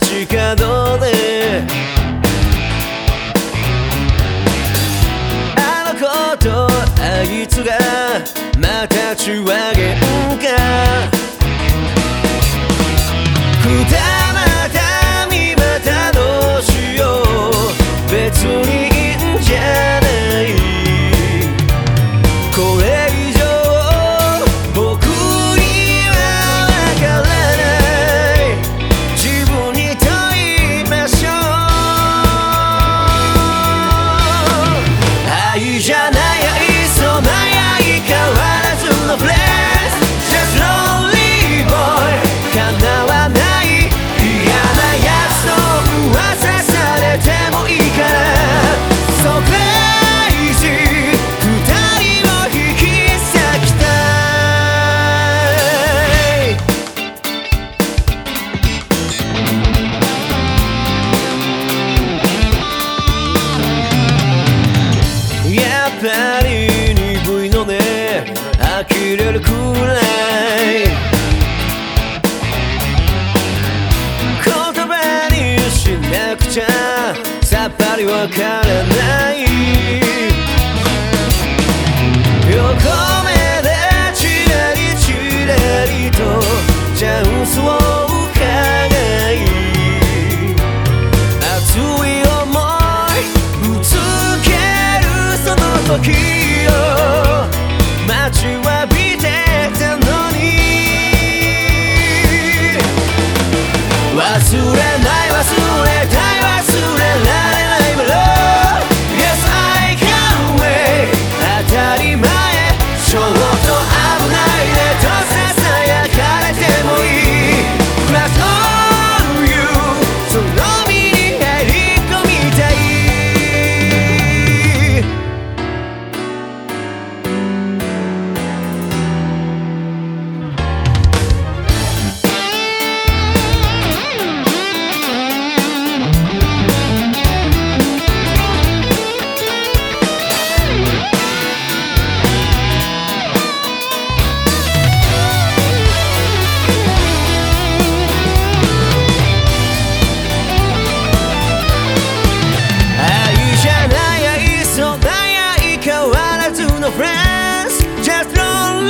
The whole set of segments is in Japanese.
街角で。あの子とあいつがまた血は喧嘩 work out.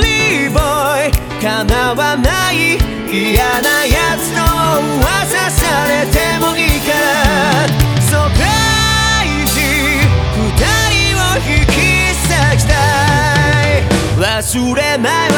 リーボーイ。叶わない。嫌なやつの噂されてもいいから。ソプライズ二人を引き裂きたい。忘れない